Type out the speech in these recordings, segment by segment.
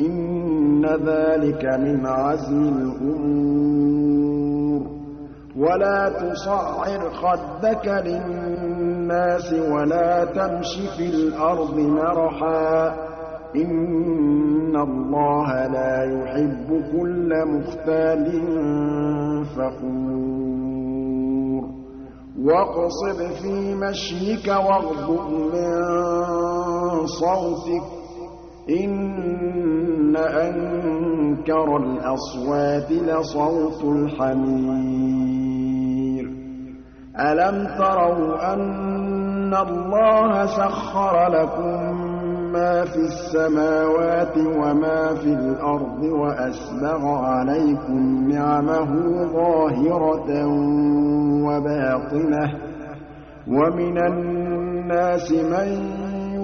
إِنَّ ذَٰلِكَ مِنْ عَزْمِ الْأُمُورِ. وَلَا تُصَعِّرْ خَدَّكَ لِلنَّاسِ وَلَا تَمْشِ فِي الْأَرْضِ مَرَحًا ۖ. إِنَّ اللَّهَ لَا يُحِبُّ كُلَّ مُخْتَالٍ فَخُورٍ. وَاقْصِدْ فِي مَشْيِكَ وَاغْضُضْ مِن صَوْتِكَ ۚ. إِنَّ أَنكَرَ الْأَصْوَاتِ لَصَوْتُ الْحَمِيرِ. أَلَمْ تَرَوْا أَنَّ اللَّهَ سَخَّرَ لَكُم مَّا فِي السَّمَاوَاتِ وَمَا فِي الْأَرْضِ وَأَسْبَغَ عَلَيْكُمْ نِعَمَهُ ظَاهِرَةً وَبَاطِنَةً ۗ. وَمِنَ النَّاسِ مَن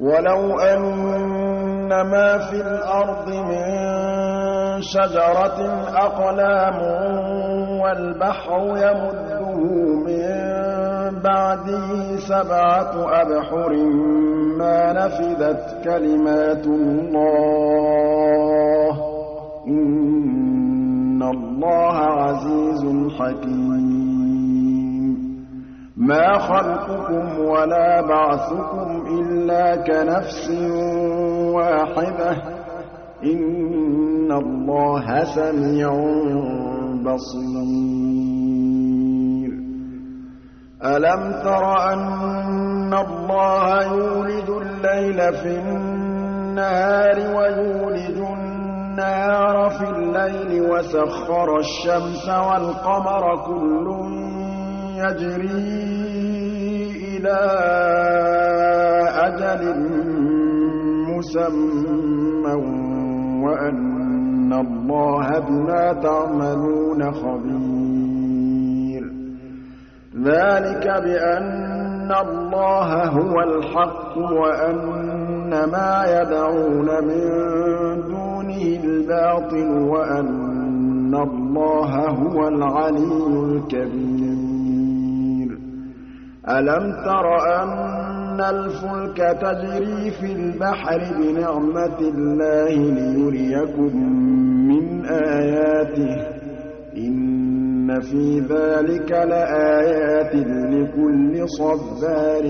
وَلَوْ أَنَّ مَا فِي الْأَرْضِ مِن شَجَرَةٍ أَقْلَامٌ وَالْبَحْرُ يَمُدُّهُ مِن بَعْدِهِ سَبْعَةُ أَبْحُرٍ مَّا نَفِدَتْ كَلِمَاتُ اللَّهِ ۗ إِنَّ اللَّهَ عَزِيزٌ حَكِيمٌ مَّا خَلْقُكُمْ وَلَا بَعْثُكُمْ إِلَّا كَنَفْسٍ وَاحِدَةٍ ۗ. إِنَّ اللَّهَ سَمِيعٌ بَصِيرٌ. أَلَمْ تَرَ أَنَّ اللَّهَ يُولِجُ اللَّيْلَ فِي النَّهَارِ وَيُولِجُ النَّهَارَ فِي اللَّيْلِ وَسَخَّرَ الشَّمْسَ وَالْقَمَرَ كُلٌّ يَجْرِي إِلَىٰ أَجَلٍ مُّسَمًّى وَأَنَّ اللَّهَ بِمَا تَعْمَلُونَ خَبِيرٌ. ذَٰلِكَ بِأَنَّ اللَّهَ هُوَ الْحَقُّ وَأَنَّ مَا يَدْعُونَ مِن دُونِهِ الْبَاطِلُ وَأَنَّ اللَّهَ هُوَ الْعَلِيُّ الْكَبِيرُ. أَلَمْ تَرَ أَنَّ الْفُلْكَ تَجْرِي فِي الْبَحْرِ بِنِعْمَتِ اللَّهِ لِيُرِيَكُم مِّنْ آيَاتِهِ ۚ؟ إِنَّ فِي ذَٰلِكَ لَآيَاتٍ لِّكُلِّ صَبَّارٍ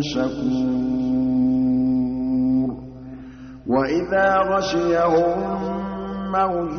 شَكُورٍ. وَإِذَا غَشِيَهُم مَّوْجٌ